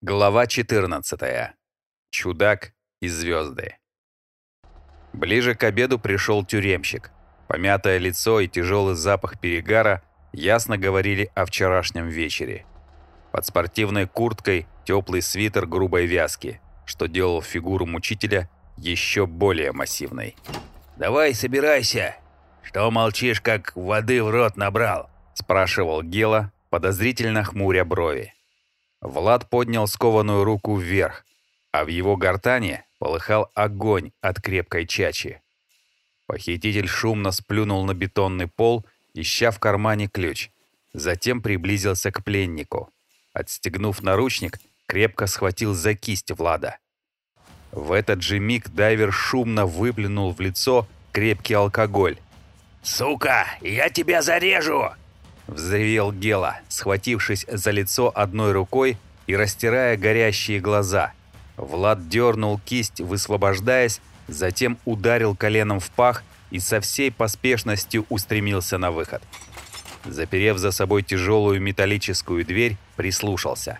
Глава 14. Чудак и звезды. Ближе к обеду пришел тюремщик. Помятое лицо и тяжелый запах перегара ясно говорили о вчерашнем вечере. Под спортивной курткой теплый свитер грубой вязки, что делал фигуру мучителя еще более массивной. «Давай собирайся! Что молчишь, как воды в рот набрал?» спрашивал Гела, подозрительно хмуря брови. Влад поднял скованную руку вверх, а в его гортане полыхал огонь от крепкой чачи. Похититель шумно сплюнул на бетонный пол, ища в кармане ключ. Затем приблизился к пленнику. Отстегнув наручник, крепко схватил за кисть Влада. В этот же миг дайвер шумно выплюнул в лицо крепкий алкоголь. «Сука, я тебя зарежу!» Взревел Гела, схватившись за лицо одной рукой и растирая горящие глаза. Влад дернул кисть, высвобождаясь, затем ударил коленом в пах и со всей поспешностью устремился на выход. Заперев за собой тяжелую металлическую дверь, прислушался.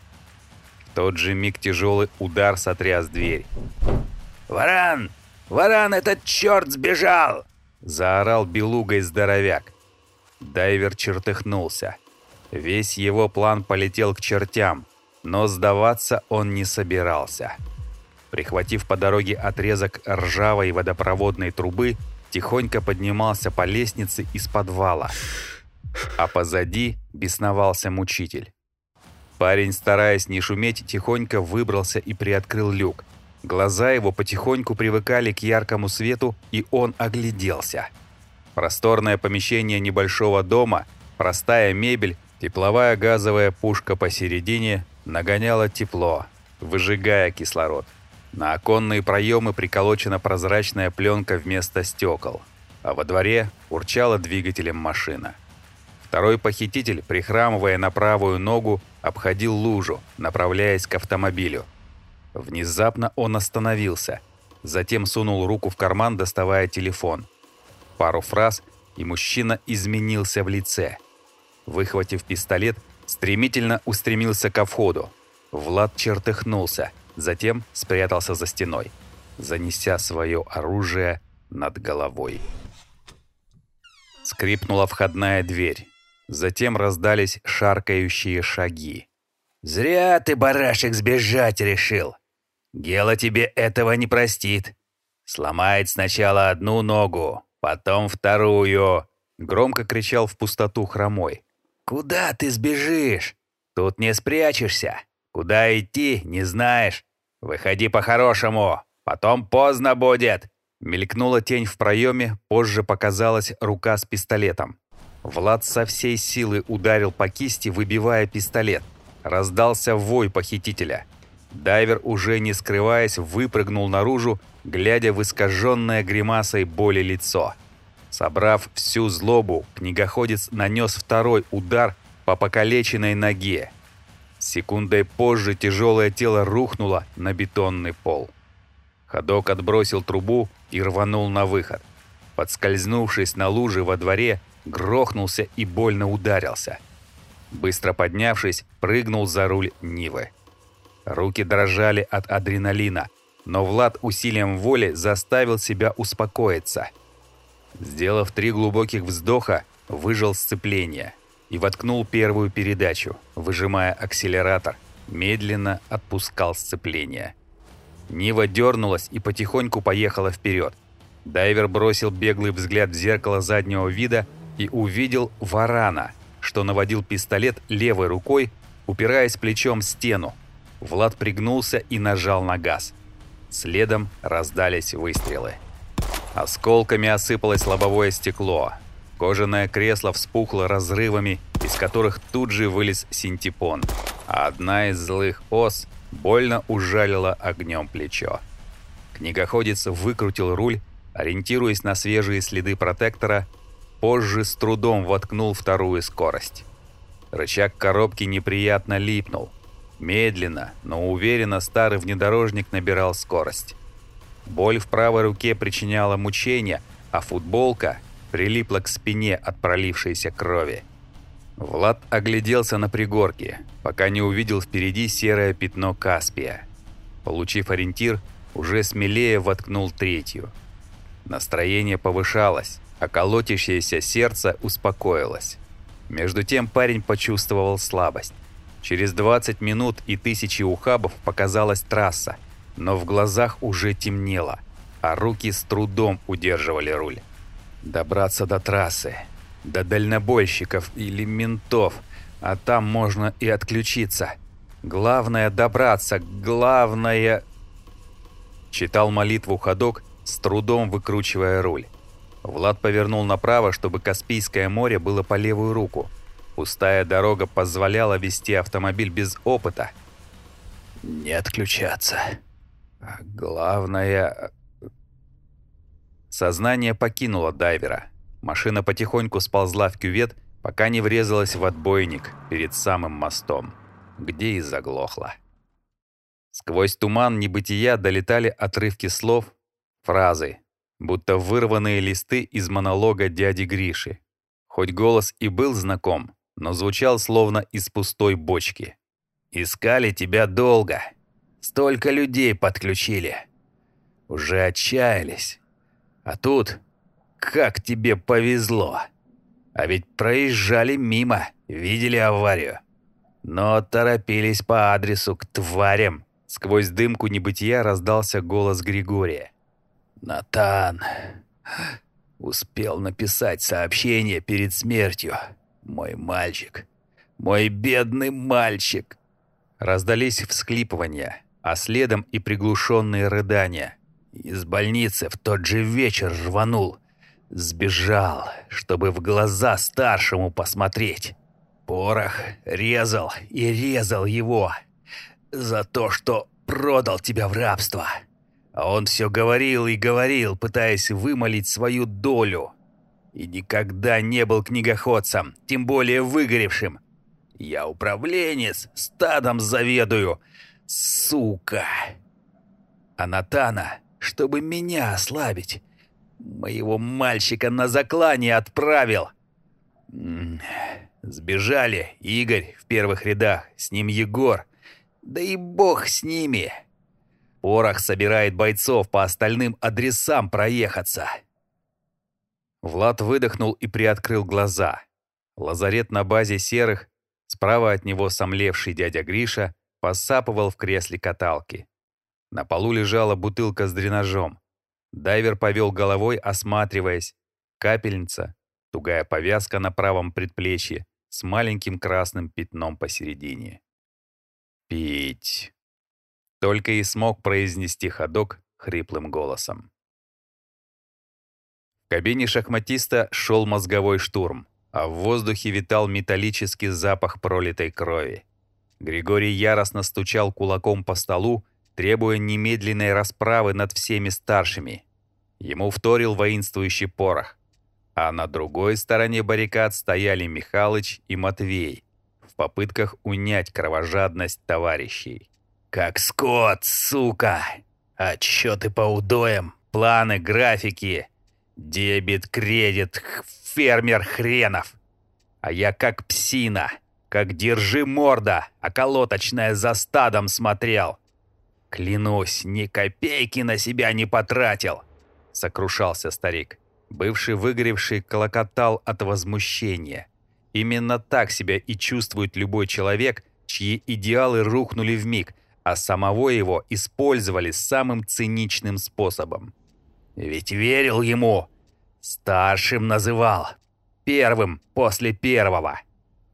В тот же миг тяжелый удар сотряс дверь. «Варан! Варан, этот черт сбежал!» Заорал белугой здоровяк. Дайвер чертыхнулся. Весь его план полетел к чертям, но сдаваться он не собирался. Прихватив по дороге отрезок ржавой водопроводной трубы, тихонько поднимался по лестнице из подвала. А позади бесновался мучитель. Парень, стараясь не шуметь, тихонько выбрался и приоткрыл люк. Глаза его потихоньку привыкали к яркому свету, и он огляделся – Просторное помещение небольшого дома, простая мебель, тепловая газовая пушка посередине нагоняла тепло, выжигая кислород. На оконные проемы приколочена прозрачная пленка вместо стекол, а во дворе урчала двигателем машина. Второй похититель, прихрамывая на правую ногу, обходил лужу, направляясь к автомобилю. Внезапно он остановился, затем сунул руку в карман, доставая телефон – пару фраз, и мужчина изменился в лице. Выхватив пистолет, стремительно устремился ко входу. Влад чертыхнулся, затем спрятался за стеной, занеся свое оружие над головой. Скрипнула входная дверь. Затем раздались шаркающие шаги. «Зря ты, барашек, сбежать решил. Гела тебе этого не простит. Сломает сначала одну ногу, потом вторую!» Громко кричал в пустоту хромой. «Куда ты сбежишь? Тут не спрячешься. Куда идти, не знаешь. Выходи по-хорошему, потом поздно будет!» Мелькнула тень в проеме, позже показалась рука с пистолетом. Влад со всей силы ударил по кисти, выбивая пистолет. Раздался вой похитителя. Дайвер, уже не скрываясь, выпрыгнул наружу, глядя в искаженное гримасой боли лицо. Собрав всю злобу, книгоходец нанес второй удар по покалеченной ноге. Секундой позже тяжелое тело рухнуло на бетонный пол. Ходок отбросил трубу и рванул на выход. Подскользнувшись на луже во дворе, грохнулся и больно ударился. Быстро поднявшись, прыгнул за руль Нивы. Руки дрожали от адреналина, но Влад усилием воли заставил себя успокоиться. Сделав три глубоких вздоха, выжал сцепление и воткнул первую передачу, выжимая акселератор, медленно отпускал сцепление. Нива дернулась и потихоньку поехала вперед. Дайвер бросил беглый взгляд в зеркало заднего вида и увидел варана, что наводил пистолет левой рукой, упираясь плечом в стену. Влад пригнулся и нажал на газ. Следом раздались выстрелы. Осколками осыпалось лобовое стекло. Кожаное кресло вспухло разрывами, из которых тут же вылез синтепон, а одна из злых ос больно ужалила огнем плечо. Книгоходец выкрутил руль, ориентируясь на свежие следы протектора, позже с трудом воткнул вторую скорость. Рычаг коробки неприятно липнул, Медленно, но уверенно старый внедорожник набирал скорость. Боль в правой руке причиняла мучения, а футболка прилипла к спине от пролившейся крови. Влад огляделся на пригорке, пока не увидел впереди серое пятно Каспия. Получив ориентир, уже смелее воткнул третью. Настроение повышалось, а колотящееся сердце успокоилось. Между тем парень почувствовал слабость. Через 20 минут и тысячи ухабов показалась трасса, но в глазах уже темнело, а руки с трудом удерживали руль. Добраться до трассы, до дальнобойщиков или ментов, а там можно и отключиться. Главное добраться, главное... Читал молитву ходок, с трудом выкручивая руль. Влад повернул направо, чтобы Каспийское море было по левую руку. Пустая дорога позволяла вести автомобиль без опыта. Не отключаться. А главное... Сознание покинуло дайвера. Машина потихоньку сползла в кювет, пока не врезалась в отбойник перед самым мостом, где и заглохла. Сквозь туман небытия долетали отрывки слов, фразы, будто вырванные листы из монолога дяди Гриши. Хоть голос и был знаком, но звучал словно из пустой бочки. «Искали тебя долго. Столько людей подключили. Уже отчаялись. А тут как тебе повезло. А ведь проезжали мимо, видели аварию. Но торопились по адресу к тварям». Сквозь дымку небытия раздался голос Григория. «Натан успел написать сообщение перед смертью. Мой мальчик, мой бедный мальчик!» Раздались всхлипывания, а следом и приглушенные рыдания. Из больницы в тот же вечер рванул. Сбежал, чтобы в глаза старшему посмотреть. Порох резал и резал его за то, что продал тебя в рабство. А он все говорил и говорил, пытаясь вымолить свою долю. И никогда не был книгоходцем, тем более выгоревшим. Я управленец, стадом заведую. Сука! А Натана, чтобы меня ослабить, моего мальчика на заклание отправил. Сбежали Игорь в первых рядах, с ним Егор — да и бог с ними. Порох собирает бойцов по остальным адресам проехаться. Влад выдохнул и приоткрыл глаза. Лазарет на базе серых, справа от него сомлевший дядя Гриша, посапывал в кресле каталки. На полу лежала бутылка с дренажом. Дайвер повел головой, осматриваясь. Капельница, тугая повязка на правом предплечье с маленьким красным пятном посередине. «Пить!» Только и смог произнести ходок хриплым голосом. В кабине шахматиста шел мозговой штурм, а в воздухе витал металлический запах пролитой крови. Григорий яростно стучал кулаком по столу, требуя немедленной расправы над всеми старшими. Ему вторил воинствующий порох. А на другой стороне баррикад стояли Михалыч и Матвей, попытках унять кровожадность товарищей. «Как скот, сука! Отчеты по удоям, планы, графики, дебет, кредит, фермер хренов! А я как псина, как держи морда, а колоточная за стадом смотрел. Клянусь, ни копейки на себя не потратил!» — сокрушался старик. Бывший выгоревший колокотал от возмущения — Именно так себя и чувствует любой человек, чьи идеалы рухнули в миг, а самого его использовали самым циничным способом. Ведь верил ему. Старшим называл. Первым после первого.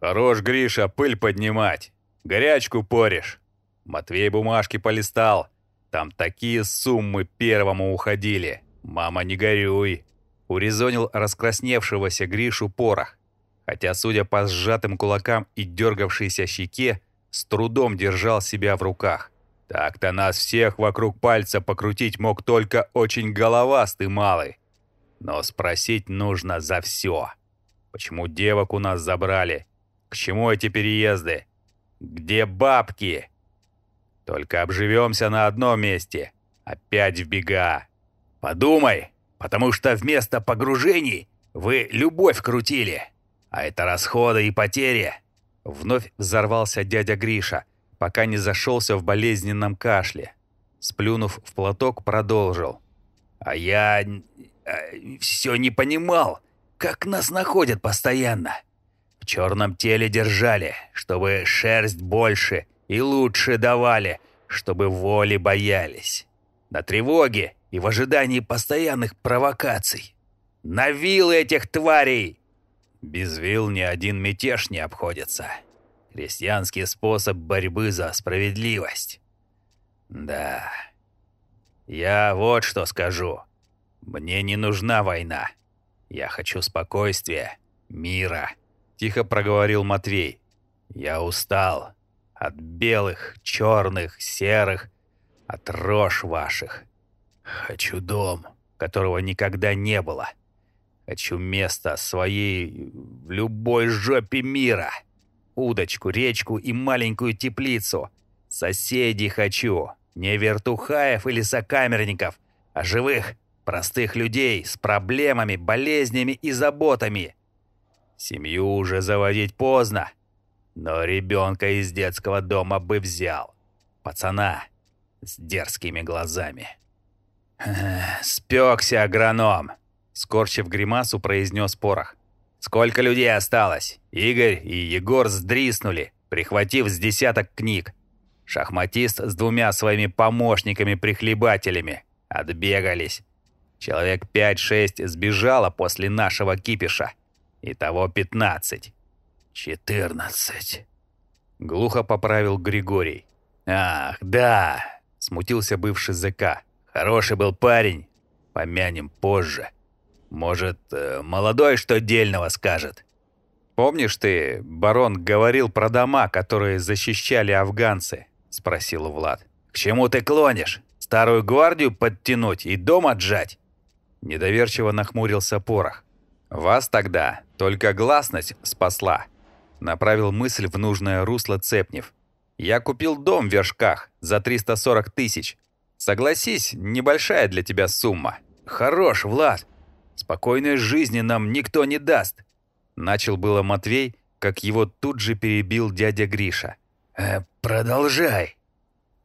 Хорош, Гриша, пыль поднимать. Горячку поришь. Матвей бумажки полистал. Там такие суммы первому уходили. Мама, не горюй. Урезонил раскрасневшегося Гришу порох хотя, судя по сжатым кулакам и дергавшейся щеке, с трудом держал себя в руках. Так-то нас всех вокруг пальца покрутить мог только очень головастый малый. Но спросить нужно за все. Почему девок у нас забрали? К чему эти переезды? Где бабки? Только обживемся на одном месте. Опять в бега. Подумай, потому что вместо погружений вы любовь крутили А это расходы и потери!» Вновь взорвался дядя Гриша, пока не зашелся в болезненном кашле. Сплюнув в платок, продолжил. «А я э, все не понимал, как нас находят постоянно. В черном теле держали, чтобы шерсть больше и лучше давали, чтобы воли боялись. На тревоге и в ожидании постоянных провокаций. На вилы этих тварей!» Без вил ни один мятеж не обходится. Крестьянский способ борьбы за справедливость. Да. Я вот что скажу. Мне не нужна война. Я хочу спокойствия, мира. Тихо проговорил Матвей. Я устал. От белых, черных, серых, от рож ваших. Хочу дом, которого никогда не было. — Хочу место своей в любой жопе мира. Удочку, речку и маленькую теплицу. Соседей хочу. Не вертухаев или сокамерников, а живых, простых людей с проблемами, болезнями и заботами. Семью уже заводить поздно, но ребенка из детского дома бы взял. Пацана с дерзкими глазами. Спекся агроном. Скорчив гримасу, произнес Порох. «Сколько людей осталось? Игорь и Егор сдриснули, прихватив с десяток книг. Шахматист с двумя своими помощниками-прихлебателями. Отбегались. Человек 5-6 сбежало после нашего кипиша. Итого 15. 14. Глухо поправил Григорий. «Ах, да!» — смутился бывший ЗК. «Хороший был парень. Помянем позже». Может, э, молодой что дельного скажет. «Помнишь ты, барон говорил про дома, которые защищали афганцы?» — спросил Влад. «К чему ты клонишь? Старую гвардию подтянуть и дом отжать?» Недоверчиво нахмурился Порох. «Вас тогда только гласность спасла», — направил мысль в нужное русло Цепнев. «Я купил дом в Вершках за 340 тысяч. Согласись, небольшая для тебя сумма». «Хорош, Влад!» Спокойной жизни нам никто не даст!» Начал было Матвей, как его тут же перебил дядя Гриша. «Э, «Продолжай!»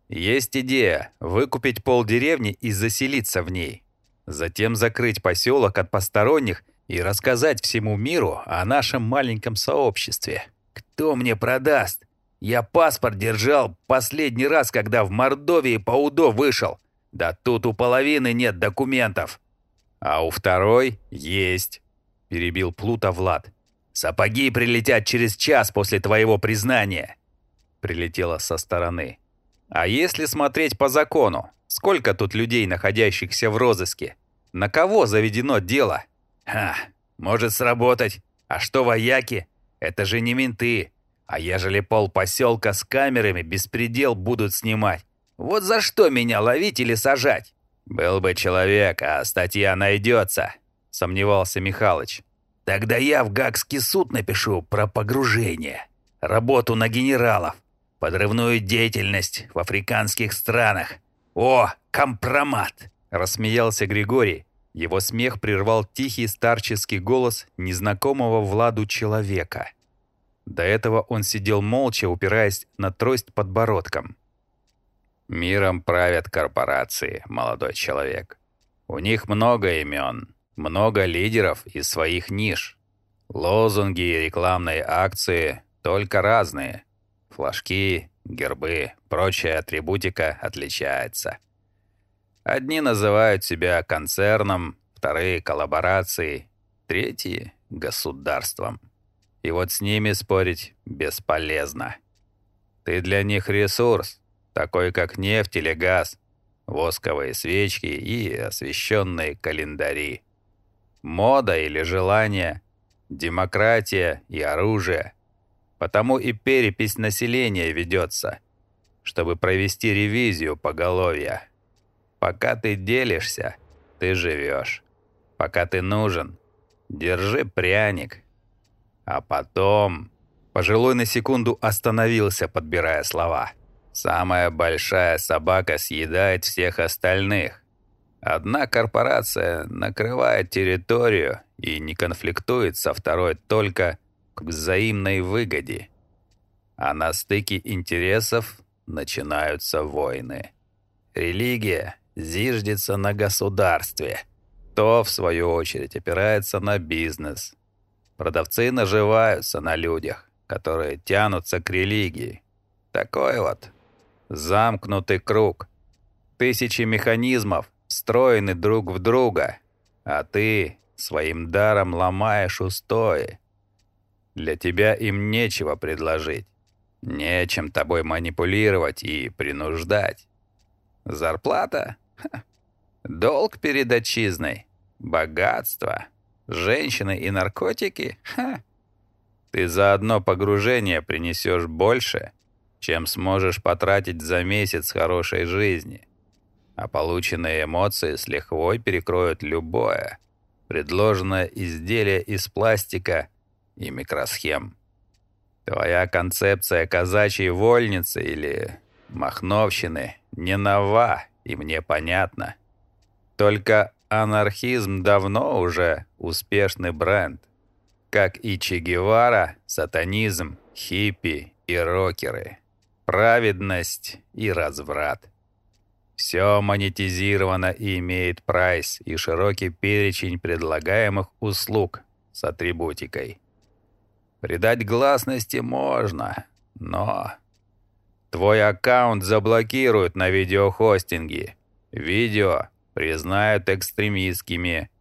«Есть идея выкупить полдеревни и заселиться в ней. Затем закрыть поселок от посторонних и рассказать всему миру о нашем маленьком сообществе». «Кто мне продаст? Я паспорт держал последний раз, когда в Мордовии по УДО вышел. Да тут у половины нет документов». «А у второй есть», — перебил Плута Влад. «Сапоги прилетят через час после твоего признания», — прилетело со стороны. «А если смотреть по закону, сколько тут людей, находящихся в розыске? На кого заведено дело?» «Ха, может сработать. А что вояки? Это же не менты. А ежели пол поселка с камерами беспредел будут снимать? Вот за что меня ловить или сажать?» «Был бы человек, а статья найдется», — сомневался Михалыч. «Тогда я в Гагский суд напишу про погружение, работу на генералов, подрывную деятельность в африканских странах. О, компромат!» — рассмеялся Григорий. Его смех прервал тихий старческий голос незнакомого Владу человека. До этого он сидел молча, упираясь на трость подбородком. Миром правят корпорации, молодой человек. У них много имен, много лидеров из своих ниш. Лозунги и рекламные акции только разные. Флажки, гербы, прочая атрибутика отличается. Одни называют себя концерном, вторые — коллаборацией, третьи — государством. И вот с ними спорить бесполезно. Ты для них ресурс, такой как нефть или газ, восковые свечки и освещенные календари. Мода или желание, демократия и оружие. Потому и перепись населения ведется, чтобы провести ревизию поголовья. Пока ты делишься, ты живешь. Пока ты нужен, держи пряник. А потом... Пожилой на секунду остановился, подбирая слова. Самая большая собака съедает всех остальных. Одна корпорация накрывает территорию и не конфликтует со второй только к взаимной выгоде. А на стыке интересов начинаются войны. Религия зиждется на государстве. То, в свою очередь, опирается на бизнес. Продавцы наживаются на людях, которые тянутся к религии. Такой вот замкнутый круг. Тысячи механизмов встроены друг в друга, а ты своим даром ломаешь устои. Для тебя им нечего предложить, нечем тобой манипулировать и принуждать. Зарплата? Ха. Долг перед отчизной? Богатство? Женщины и наркотики? Ха. Ты за одно погружение принесешь больше, чем сможешь потратить за месяц хорошей жизни. А полученные эмоции с лихвой перекроют любое, предложенное изделие из пластика и микросхем. Твоя концепция казачьей вольницы или махновщины не нова, и мне понятно. Только анархизм давно уже успешный бренд. Как и Че Гевара, сатанизм, хиппи и рокеры. Праведность и разврат. Все монетизировано и имеет прайс и широкий перечень предлагаемых услуг с атрибутикой. Придать гласности можно, но... Твой аккаунт заблокируют на видеохостинге. Видео признают экстремистскими.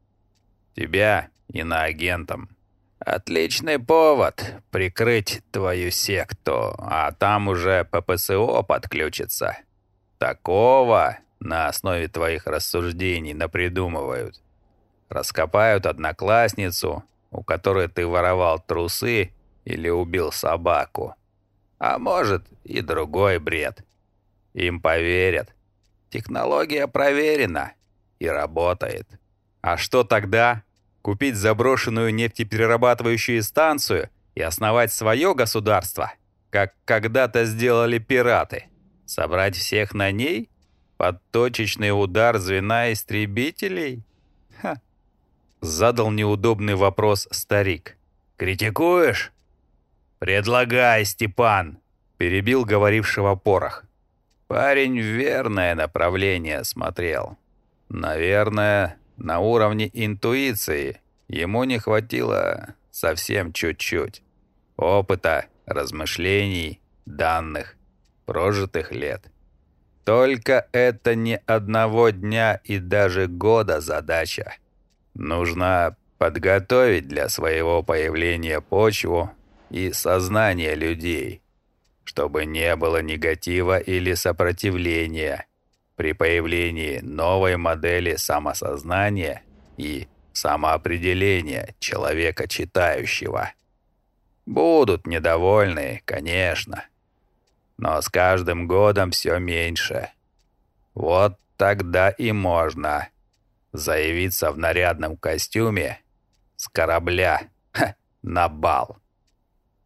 Тебя иноагентом. Отличный повод прикрыть твою секту, а там уже ППСО подключится. Такого на основе твоих рассуждений напридумывают. Раскопают одноклассницу, у которой ты воровал трусы или убил собаку. А может и другой бред. Им поверят. Технология проверена и работает. А что тогда? Купить заброшенную нефтеперерабатывающую станцию и основать свое государство, как когда-то сделали пираты. Собрать всех на ней? Под точечный удар звена истребителей? Ха. Задал неудобный вопрос старик. «Критикуешь?» «Предлагай, Степан!» Перебил говорившего порох. Парень верное направление смотрел. Наверное, на уровне интуиции ему не хватило совсем чуть-чуть. Опыта, размышлений, данных, прожитых лет. Только это не одного дня и даже года задача. Нужно подготовить для своего появления почву и сознание людей, чтобы не было негатива или сопротивления при появлении новой модели самосознания и самоопределения человека читающего. Будут недовольны, конечно, но с каждым годом все меньше. Вот тогда и можно заявиться в нарядном костюме с корабля ха, на бал.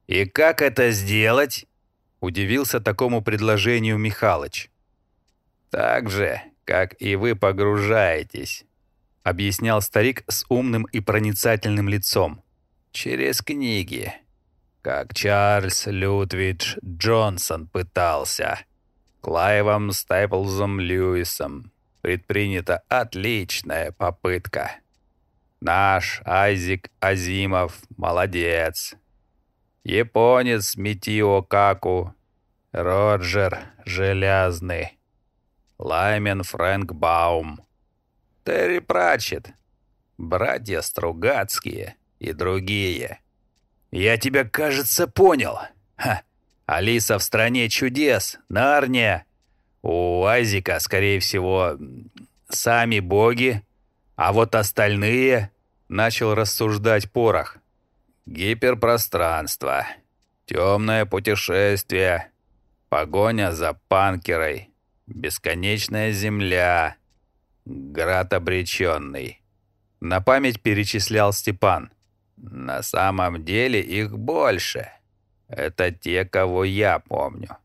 «И как это сделать?» — удивился такому предложению Михалыч. «Так же, как и вы погружаетесь», — объяснял старик с умным и проницательным лицом. «Через книги, как Чарльз Лютвидж Джонсон пытался. Клайвом Стейплзом Льюисом предпринята отличная попытка. Наш Айзик Азимов молодец. Японец Митио Каку, Роджер Железный. Лаймен Фрэнк Баум, Терри Пратчет, братья Стругацкие и другие. Я тебя, кажется, понял. Ха. Алиса в стране чудес, Нарния. У Азика, скорее всего, сами боги, а вот остальные... Начал рассуждать порох. Гиперпространство, темное путешествие, погоня за панкерой, Бесконечная земля. Град обреченный. На память перечислял Степан. На самом деле их больше. Это те, кого я помню.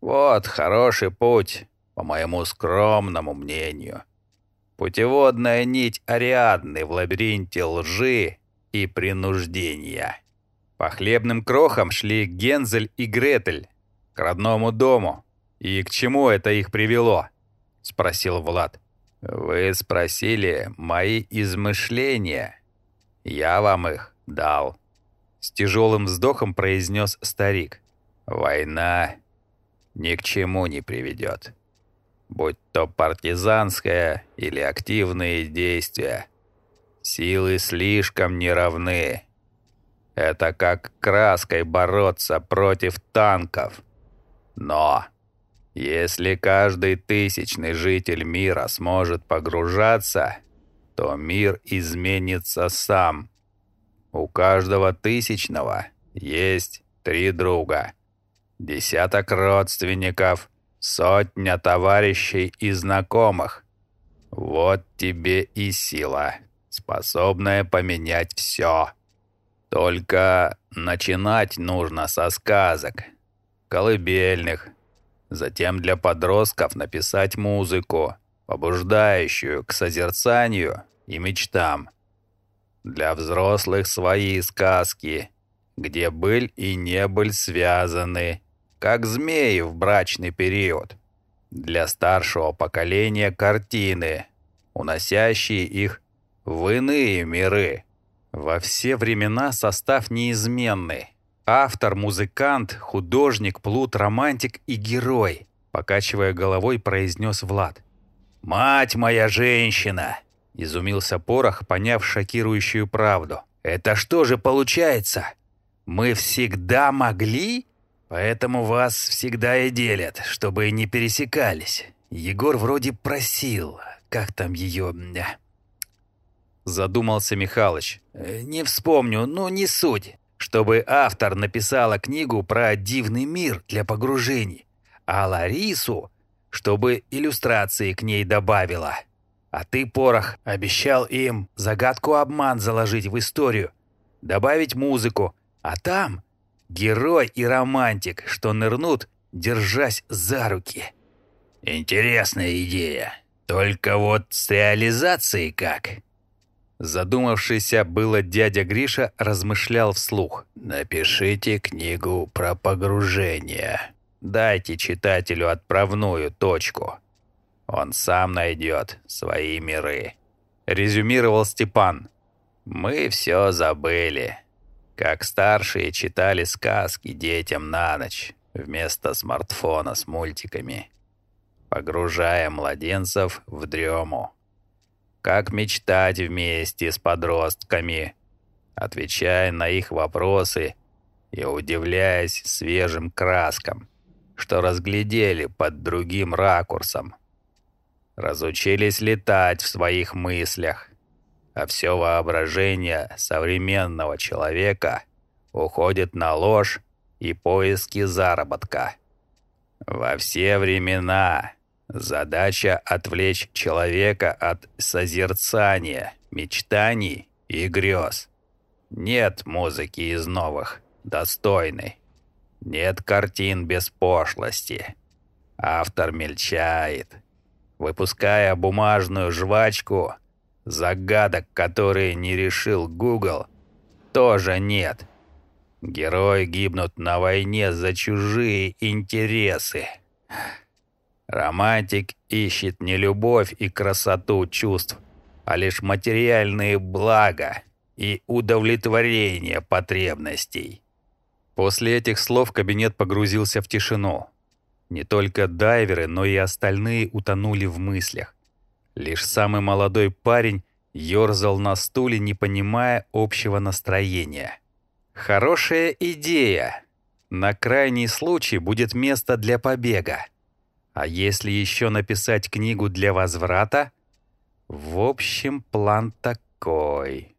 Вот хороший путь, по моему скромному мнению. Путеводная нить Ариадны в лабиринте лжи и принуждения. По хлебным крохам шли Гензель и Гретель к родному дому. И к чему это их привело? Спросил Влад. Вы спросили мои измышления. Я вам их дал. С тяжелым вздохом произнес старик. Война ни к чему не приведет. Будь то партизанская или активные действия. Силы слишком неравны. Это как краской бороться против танков. Но если каждый тысячный житель мира сможет погружаться, то мир изменится сам. У каждого тысячного есть три друга, десяток родственников, сотня товарищей и знакомых. Вот тебе и сила, способная поменять все. Только начинать нужно со сказок, колыбельных. Затем для подростков написать музыку, побуждающую к созерцанию и мечтам. Для взрослых свои сказки, где быль и небыль связаны, как змеи в брачный период. Для старшего поколения картины, уносящие их в иные миры. Во все времена состав неизменный. Автор, музыкант, художник, плут, романтик и герой, покачивая головой, произнес Влад. «Мать моя женщина!» — изумился Порох, поняв шокирующую правду. «Это что же получается? Мы всегда могли? Поэтому вас всегда и делят, чтобы не пересекались. Егор вроде просил, как там ее...» Задумался Михалыч. Э, «Не вспомню, ну не суть. Чтобы автор написала книгу про дивный мир для погружений, а Ларису, чтобы иллюстрации к ней добавила. А ты, Порох, обещал им загадку-обман заложить в историю, добавить музыку, а там герой и романтик, что нырнут, держась за руки». «Интересная идея. Только вот с реализацией как?» Задумавшийся было дядя Гриша размышлял вслух. «Напишите книгу про погружение. Дайте читателю отправную точку. Он сам найдет свои миры», — резюмировал Степан. «Мы все забыли. Как старшие читали сказки детям на ночь вместо смартфона с мультиками, погружая младенцев в дрему» как мечтать вместе с подростками, отвечая на их вопросы и удивляясь свежим краскам, что разглядели под другим ракурсом. Разучились летать в своих мыслях, а все воображение современного человека уходит на ложь и поиски заработка. Во все времена Задача — отвлечь человека от созерцания, мечтаний и грез. Нет музыки из новых, достойной. Нет картин без пошлости. Автор мельчает, выпуская бумажную жвачку, загадок, которые не решил Google, тоже нет. Герои гибнут на войне за чужие интересы. Романтик ищет не любовь и красоту чувств, а лишь материальные блага и удовлетворение потребностей. После этих слов кабинет погрузился в тишину. Не только дайверы, но и остальные утонули в мыслях. Лишь самый молодой парень ерзал на стуле, не понимая общего настроения. Хорошая идея. На крайний случай будет место для побега. А если еще написать книгу для возврата? В общем, план такой.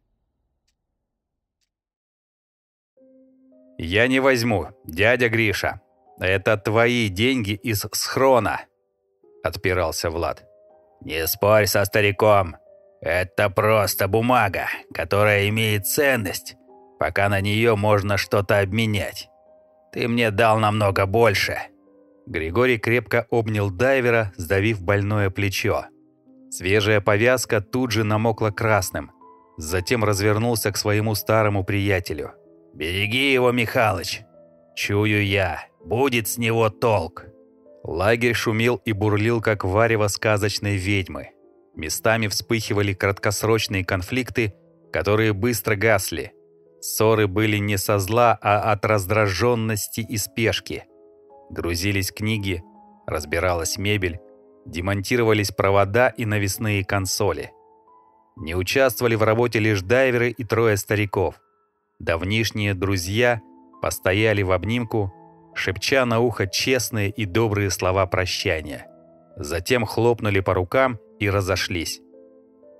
«Я не возьму, дядя Гриша. Это твои деньги из схрона», — отпирался Влад. «Не спорь со стариком. Это просто бумага, которая имеет ценность, пока на нее можно что-то обменять. Ты мне дал намного больше». Григорий крепко обнял дайвера, сдавив больное плечо. Свежая повязка тут же намокла красным. Затем развернулся к своему старому приятелю. Береги его, Михалыч. Чую я, будет с него толк. Лагерь шумел и бурлил, как варево сказочной ведьмы. Местами вспыхивали краткосрочные конфликты, которые быстро гасли. Ссоры были не со зла, а от раздраженности и спешки. Грузились книги, разбиралась мебель, демонтировались провода и навесные консоли. Не участвовали в работе лишь дайверы и трое стариков. Давнишние друзья постояли в обнимку, шепча на ухо честные и добрые слова прощания. Затем хлопнули по рукам и разошлись.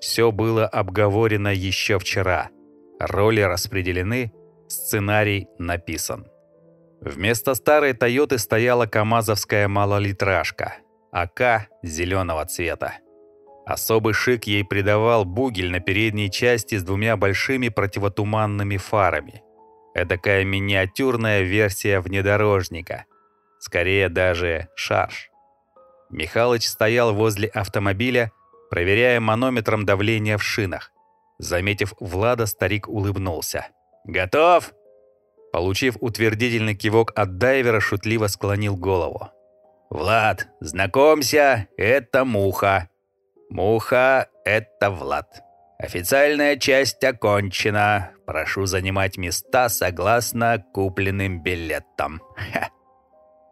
Все было обговорено еще вчера. Роли распределены, сценарий написан. Вместо старой «Тойоты» стояла камазовская малолитражка, АК зеленого цвета. Особый шик ей придавал бугель на передней части с двумя большими противотуманными фарами. Эдакая миниатюрная версия внедорожника. Скорее даже шарж. Михалыч стоял возле автомобиля, проверяя манометром давление в шинах. Заметив Влада, старик улыбнулся. «Готов?» Получив утвердительный кивок от дайвера, шутливо склонил голову. «Влад, знакомься, это Муха. Муха — это Влад. Официальная часть окончена. Прошу занимать места согласно купленным билетам».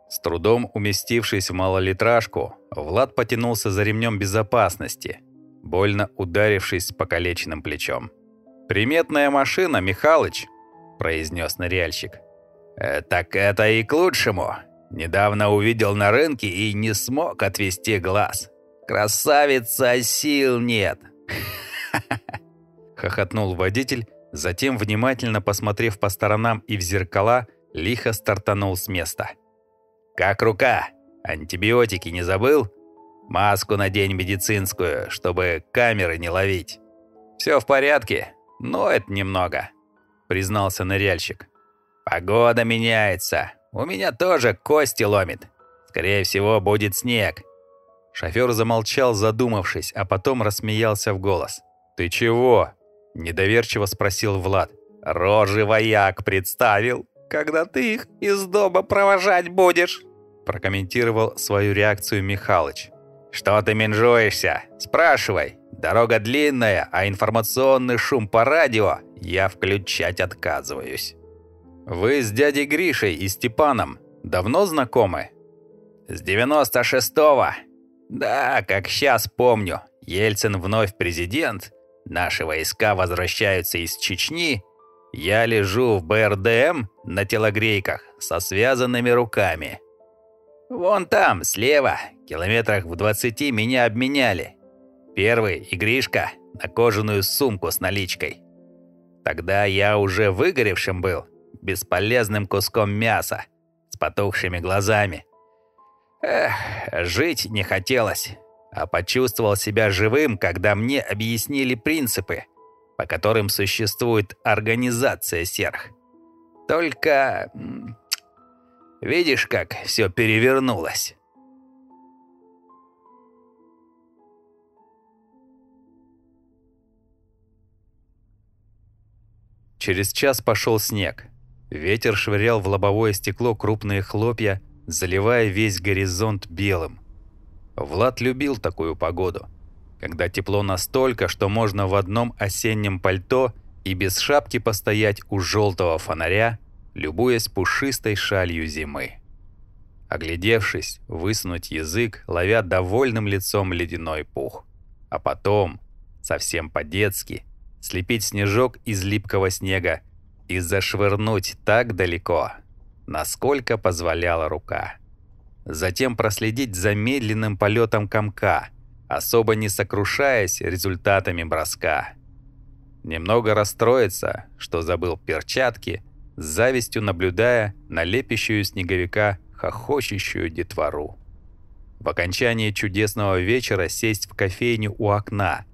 С трудом уместившись в малолитражку, Влад потянулся за ремнем безопасности, больно ударившись покалеченным плечом. «Приметная машина, Михалыч», — произнес ныряльщик. «Э, «Так это и к лучшему. Недавно увидел на рынке и не смог отвести глаз. Красавица, сил нет!» Хохотнул водитель, затем, внимательно посмотрев по сторонам и в зеркала, лихо стартанул с места. «Как рука? Антибиотики не забыл? Маску надень медицинскую, чтобы камеры не ловить». «Все в порядке, но это немного», — признался ныряльщик. «Погода меняется. У меня тоже кости ломит. Скорее всего, будет снег». Шофер замолчал, задумавшись, а потом рассмеялся в голос. «Ты чего?» – недоверчиво спросил Влад. «Рожи вояк представил, когда ты их из дома провожать будешь?» прокомментировал свою реакцию Михалыч. «Что ты менжуешься? Спрашивай. Дорога длинная, а информационный шум по радио я включать отказываюсь». «Вы с дядей Гришей и Степаном давно знакомы?» «С 96-го. Да, как сейчас помню. Ельцин вновь президент, наши войска возвращаются из Чечни, я лежу в БРДМ на телогрейках со связанными руками». Вон там, слева, километрах в двадцати меня обменяли. Первый – Игришка на кожаную сумку с наличкой. Тогда я уже выгоревшим был, бесполезным куском мяса, с потухшими глазами. Эх, жить не хотелось, а почувствовал себя живым, когда мне объяснили принципы, по которым существует организация серх. Только Видишь, как все перевернулось?» Через час пошел снег. Ветер швырял в лобовое стекло крупные хлопья, заливая весь горизонт белым. Влад любил такую погоду, когда тепло настолько, что можно в одном осеннем пальто и без шапки постоять у желтого фонаря любуясь пушистой шалью зимы. Оглядевшись, высунуть язык, ловя довольным лицом ледяной пух. А потом, совсем по-детски, слепить снежок из липкого снега и зашвырнуть так далеко, насколько позволяла рука. Затем проследить за медленным полетом комка, особо не сокрушаясь результатами броска. Немного расстроиться, что забыл перчатки, с завистью наблюдая на лепящую снеговика хохочущую детвору. В окончании чудесного вечера сесть в кофейню у окна,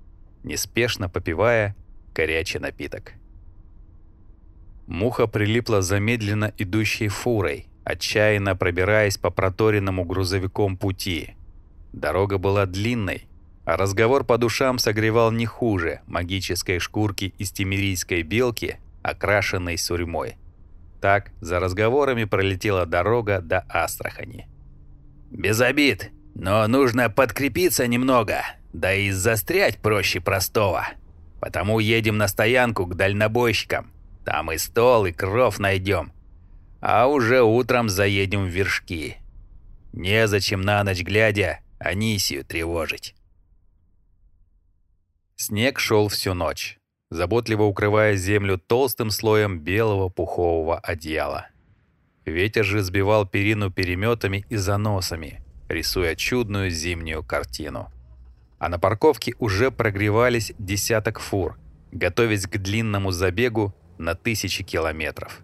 неспешно попивая горячий напиток. Муха прилипла за медленно идущей фурой, отчаянно пробираясь по проторенному грузовиком пути. Дорога была длинной, а разговор по душам согревал не хуже магической шкурки из тимирийской белки, окрашенной сурьмой. Так за разговорами пролетела дорога до Астрахани. «Без обид, но нужно подкрепиться немного, да и застрять проще простого. Потому едем на стоянку к дальнобойщикам. Там и стол, и кров найдем. А уже утром заедем в вершки. Незачем на ночь глядя Анисию тревожить». Снег шел всю ночь заботливо укрывая землю толстым слоем белого пухового одеяла. Ветер же сбивал перину переметами и заносами, рисуя чудную зимнюю картину. А на парковке уже прогревались десяток фур, готовясь к длинному забегу на тысячи километров.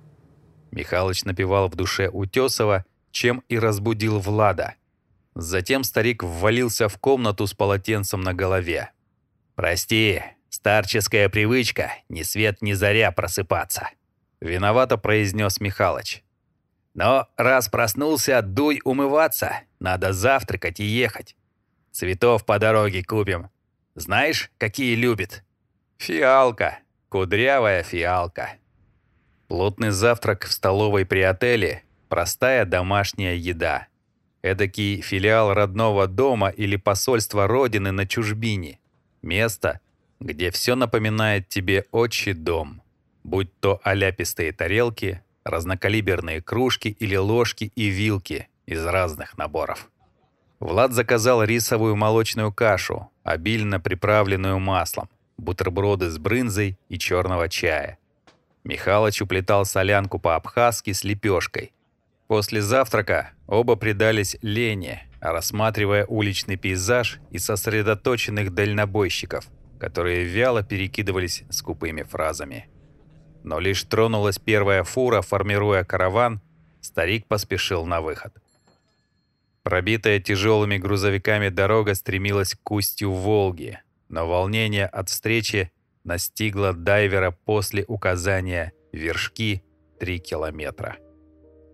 Михалыч напевал в душе Утесова, чем и разбудил Влада. Затем старик ввалился в комнату с полотенцем на голове. «Прости, Старческая привычка, ни свет ни заря просыпаться. Виновато произнес Михалыч. Но раз проснулся, дуй умываться. Надо завтракать и ехать. Цветов по дороге купим. Знаешь, какие любит? Фиалка. Кудрявая фиалка. Плотный завтрак в столовой при отеле. Простая домашняя еда. Эдакий филиал родного дома или посольства Родины на чужбине. Место, где все напоминает тебе отчий дом, будь то оляпистые тарелки, разнокалиберные кружки или ложки и вилки из разных наборов. Влад заказал рисовую молочную кашу, обильно приправленную маслом, бутерброды с брынзой и черного чая. Михалыч уплетал солянку по-абхазски с лепешкой. После завтрака оба предались лени, рассматривая уличный пейзаж и сосредоточенных дальнобойщиков – которые вяло перекидывались скупыми фразами. Но лишь тронулась первая фура, формируя караван, старик поспешил на выход. Пробитая тяжелыми грузовиками дорога стремилась к устью Волги, но волнение от встречи настигло дайвера после указания «Вершки» 3 километра.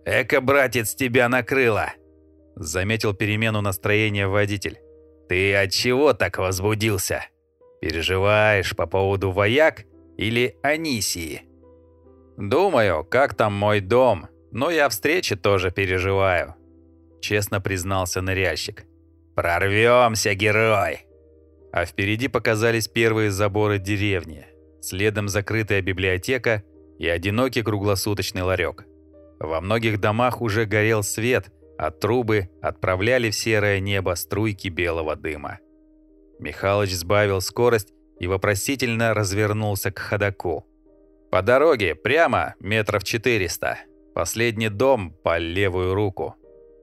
«Эка, братец, тебя накрыло!» Заметил перемену настроения водитель. «Ты от чего так возбудился?» Переживаешь по поводу вояк или Анисии? Думаю, как там мой дом, но я встречи тоже переживаю. Честно признался ныряльщик. Прорвемся, герой! А впереди показались первые заборы деревни, следом закрытая библиотека и одинокий круглосуточный ларек. Во многих домах уже горел свет, а трубы отправляли в серое небо струйки белого дыма. Михалыч сбавил скорость и вопросительно развернулся к ходаку. «По дороге, прямо, метров 400. Последний дом по левую руку».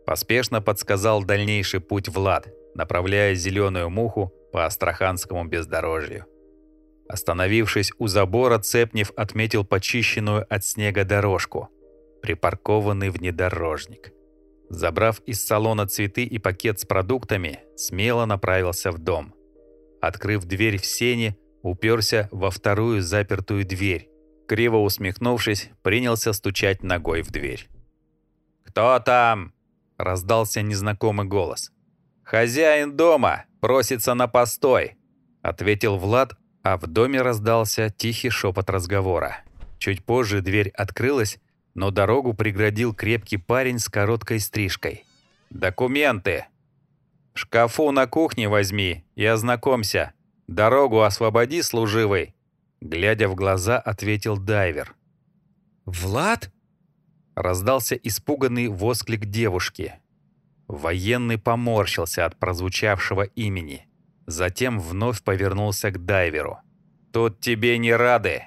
Поспешно подсказал дальнейший путь Влад, направляя зеленую муху по астраханскому бездорожью. Остановившись у забора, Цепнев отметил почищенную от снега дорожку. Припаркованный внедорожник. Забрав из салона цветы и пакет с продуктами, смело направился в дом открыв дверь в сене, уперся во вторую запертую дверь. Криво усмехнувшись, принялся стучать ногой в дверь. «Кто там?» – раздался незнакомый голос. «Хозяин дома, просится на постой», – ответил Влад, а в доме раздался тихий шепот разговора. Чуть позже дверь открылась, но дорогу преградил крепкий парень с короткой стрижкой. «Документы!» Шкафу на кухне возьми и ознакомься. Дорогу освободи, служивый!» Глядя в глаза, ответил дайвер. «Влад?» Раздался испуганный восклик девушки. Военный поморщился от прозвучавшего имени. Затем вновь повернулся к дайверу. «Тут тебе не рады.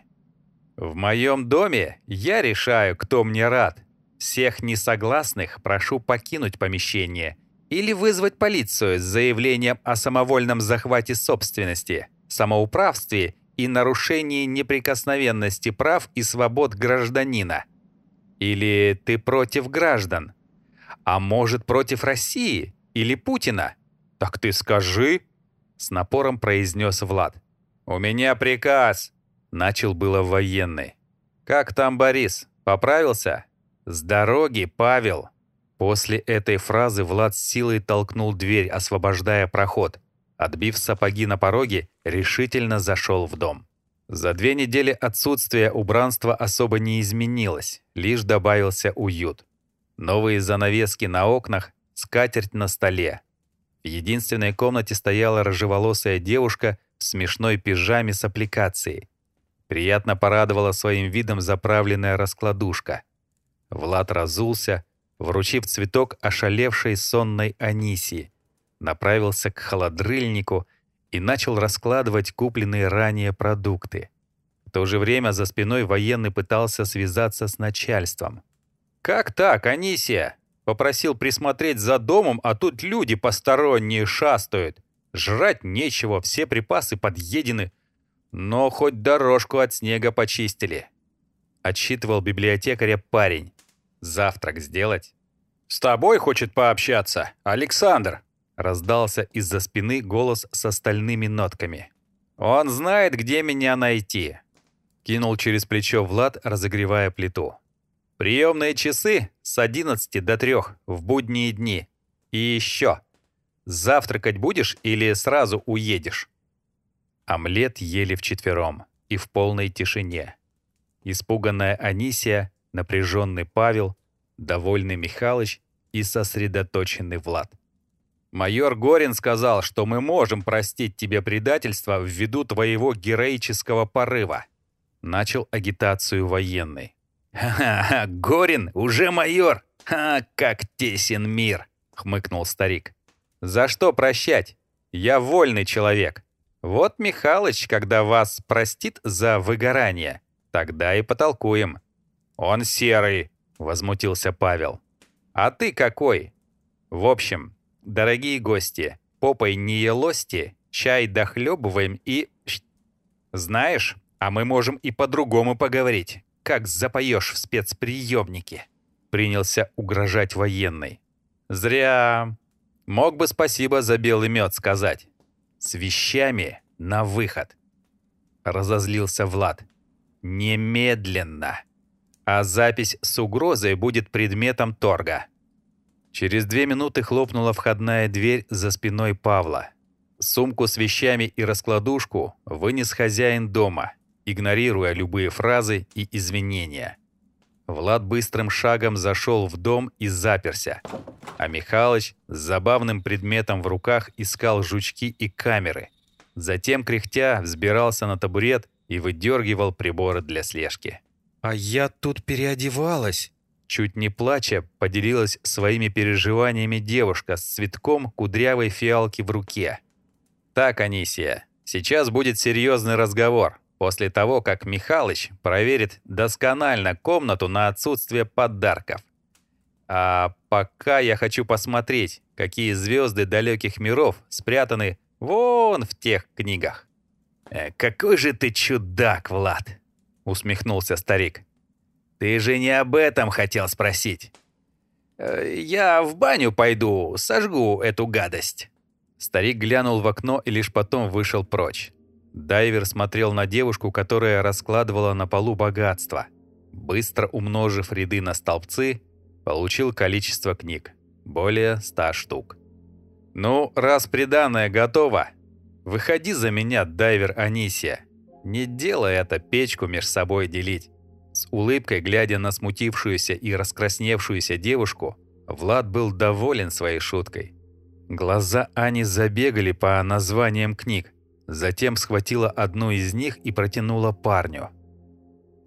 В моем доме я решаю, кто мне рад. Всех несогласных прошу покинуть помещение или вызвать полицию с заявлением о самовольном захвате собственности, самоуправстве и нарушении неприкосновенности прав и свобод гражданина. Или ты против граждан? А может, против России или Путина? Так ты скажи, с напором произнес Влад. У меня приказ, начал было военный. Как там Борис? Поправился? С дороги, Павел. После этой фразы Влад с силой толкнул дверь, освобождая проход. Отбив сапоги на пороге, решительно зашел в дом. За две недели отсутствия убранства особо не изменилось, лишь добавился уют. Новые занавески на окнах, скатерть на столе. В единственной комнате стояла рыжеволосая девушка в смешной пижаме с аппликацией. Приятно порадовала своим видом заправленная раскладушка. Влад разулся, вручив цветок ошалевшей сонной Анисии, направился к холодрыльнику и начал раскладывать купленные ранее продукты. В то же время за спиной военный пытался связаться с начальством. «Как так, Анисия?» Попросил присмотреть за домом, а тут люди посторонние шастают. Жрать нечего, все припасы подъедены. Но хоть дорожку от снега почистили. Отсчитывал библиотекаря парень. Завтрак сделать? «С тобой хочет пообщаться, Александр!» Раздался из-за спины голос с остальными нотками. «Он знает, где меня найти!» Кинул через плечо Влад, разогревая плиту. «Приемные часы с 11 до 3 в будние дни. И еще. Завтракать будешь или сразу уедешь?» Омлет ели вчетвером и в полной тишине. Испуганная Анисия, напряженный Павел, довольный Михалыч и сосредоточенный Влад. «Майор Горин сказал, что мы можем простить тебе предательство ввиду твоего героического порыва», начал агитацию военный. «Ха-ха, Горин уже майор! Ха, как тесен мир!» — хмыкнул старик. «За что прощать? Я вольный человек. Вот Михалыч, когда вас простит за выгорание, тогда и потолкуем». «Он серый», — возмутился Павел. «А ты какой?» «В общем, дорогие гости, попой не елости, чай дохлебываем и...» «Знаешь, а мы можем и по-другому поговорить, как запоешь в спецприемнике», — принялся угрожать военный. «Зря. Мог бы спасибо за белый мед сказать. С вещами на выход». Разозлился Влад. «Немедленно!» а запись с угрозой будет предметом торга. Через две минуты хлопнула входная дверь за спиной Павла. Сумку с вещами и раскладушку вынес хозяин дома, игнорируя любые фразы и извинения. Влад быстрым шагом зашел в дом и заперся, а Михалыч с забавным предметом в руках искал жучки и камеры. Затем, кряхтя, взбирался на табурет и выдергивал приборы для слежки. «А я тут переодевалась!» Чуть не плача, поделилась своими переживаниями девушка с цветком кудрявой фиалки в руке. «Так, Анисия, сейчас будет серьезный разговор, после того, как Михалыч проверит досконально комнату на отсутствие подарков. А пока я хочу посмотреть, какие звезды далеких миров спрятаны вон в тех книгах». Э, «Какой же ты чудак, Влад!» усмехнулся старик. «Ты же не об этом хотел спросить». «Э, «Я в баню пойду, сожгу эту гадость». Старик глянул в окно и лишь потом вышел прочь. Дайвер смотрел на девушку, которая раскладывала на полу богатство. Быстро умножив ряды на столбцы, получил количество книг. Более ста штук. «Ну, раз приданное готово, выходи за меня, дайвер Анисия. Не делай это печку меж собой делить. С улыбкой, глядя на смутившуюся и раскрасневшуюся девушку, Влад был доволен своей шуткой. Глаза Ани забегали по названиям книг, затем схватила одну из них и протянула парню.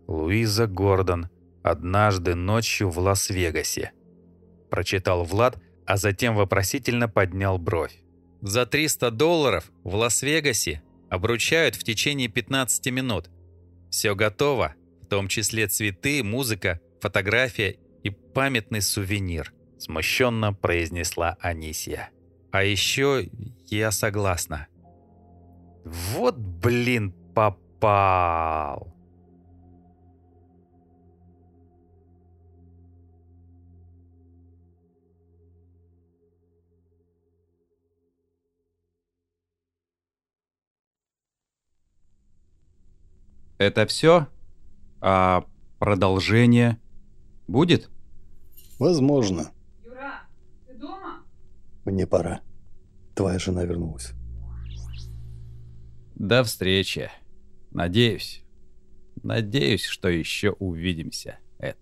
«Луиза Гордон. Однажды ночью в Лас-Вегасе», – прочитал Влад, а затем вопросительно поднял бровь. «За 300 долларов в Лас-Вегасе Обручают в течение 15 минут. Все готово, том числе цветы, музыка, фотография и памятный сувенир», – смущенно произнесла Анисия. «А еще я согласна». «Вот, блин, попал!» Это все? А продолжение будет? Возможно. Юра, ты дома? Мне пора. Твоя жена вернулась. До встречи. Надеюсь. Надеюсь, что еще увидимся, Эд.